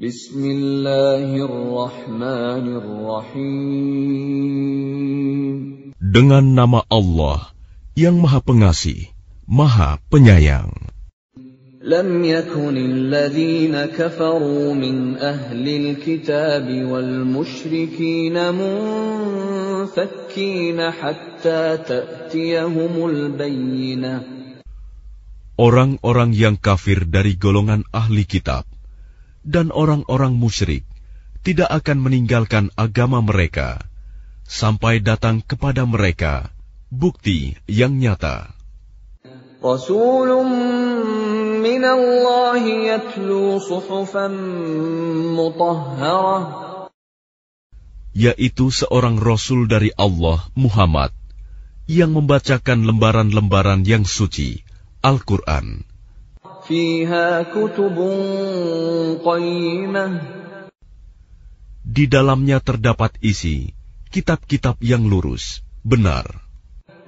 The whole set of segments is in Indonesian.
Bismillahirrahmanirrahim. Dengan nama Allah yang Maha Pengasih, Maha Penyayang. لم يكن الذين كفروا من أهل الكتاب والمشركين منفكين حتى تأتيهم البينة Orang-orang yang kafir dari golongan ahli kitab dan orang-orang musyrik tidak akan meninggalkan agama mereka sampai datang kepada mereka bukti yang nyata. Rasulun min Allah yatlu suhufan mutahharah yaitu seorang rasul dari Allah Muhammad yang membacakan lembaran-lembaran yang suci, Al-Qur'an فيها كتب قيمة di dalamnya terdapat isi kitab-kitab yang lurus benar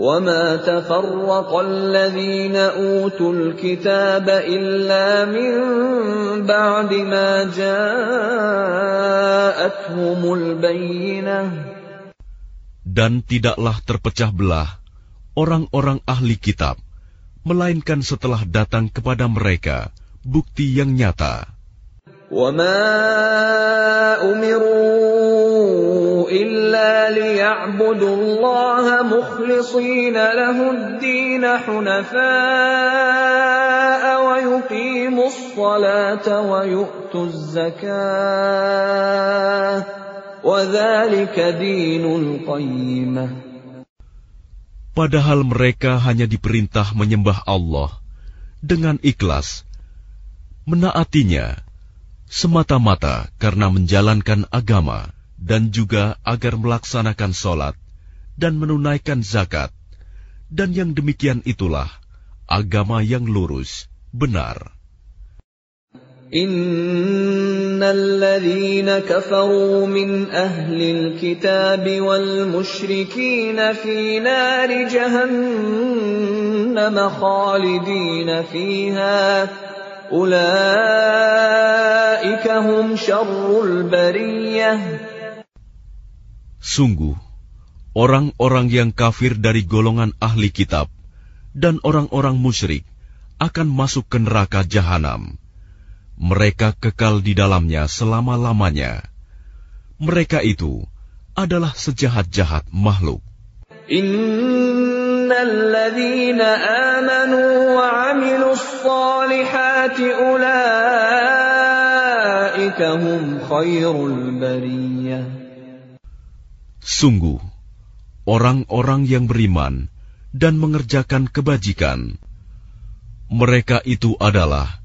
وما تفرق الذين أوتوا الكتاب إلا من بعد ما جاءتهم البينة dan tidaklah terpecah belah orang-orang ahli kitab melainkan setelah datang kepada mereka bukti yang nyata وما أمروا إلا ليعبدوا الله مخلصين له الدين حنفاء ويقيموا الصلاة ويؤتوا الزكاة وذلك دين القيمة Padahal mereka hanya diperintah menyembah Allah dengan ikhlas, menaatinya semata-mata karena menjalankan agama dan juga agar melaksanakan sholat dan menunaikan zakat. Dan yang demikian itulah agama yang lurus, benar. إن الذين كفروا من أهل الكتاب والمشركين في نار جهنم خالدين فيها أولئك هم شر البرية Sungguh, orang-orang yang kafir dari golongan ahli kitab dan orang-orang musyrik akan masuk ke neraka jahanam. mereka kekal di dalamnya selama-lamanya. Mereka itu adalah sejahat-jahat makhluk. Sungguh, orang-orang yang beriman dan mengerjakan kebajikan, mereka itu adalah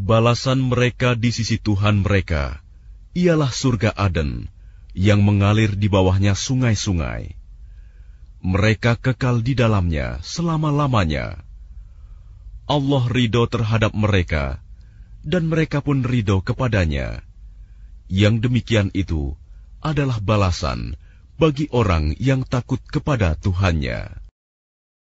Balasan mereka di sisi Tuhan mereka ialah surga Aden yang mengalir di bawahnya sungai-sungai. Mereka kekal di dalamnya selama-lamanya. Allah ridho terhadap mereka, dan mereka pun ridho kepadanya. Yang demikian itu adalah balasan bagi orang yang takut kepada Tuhannya.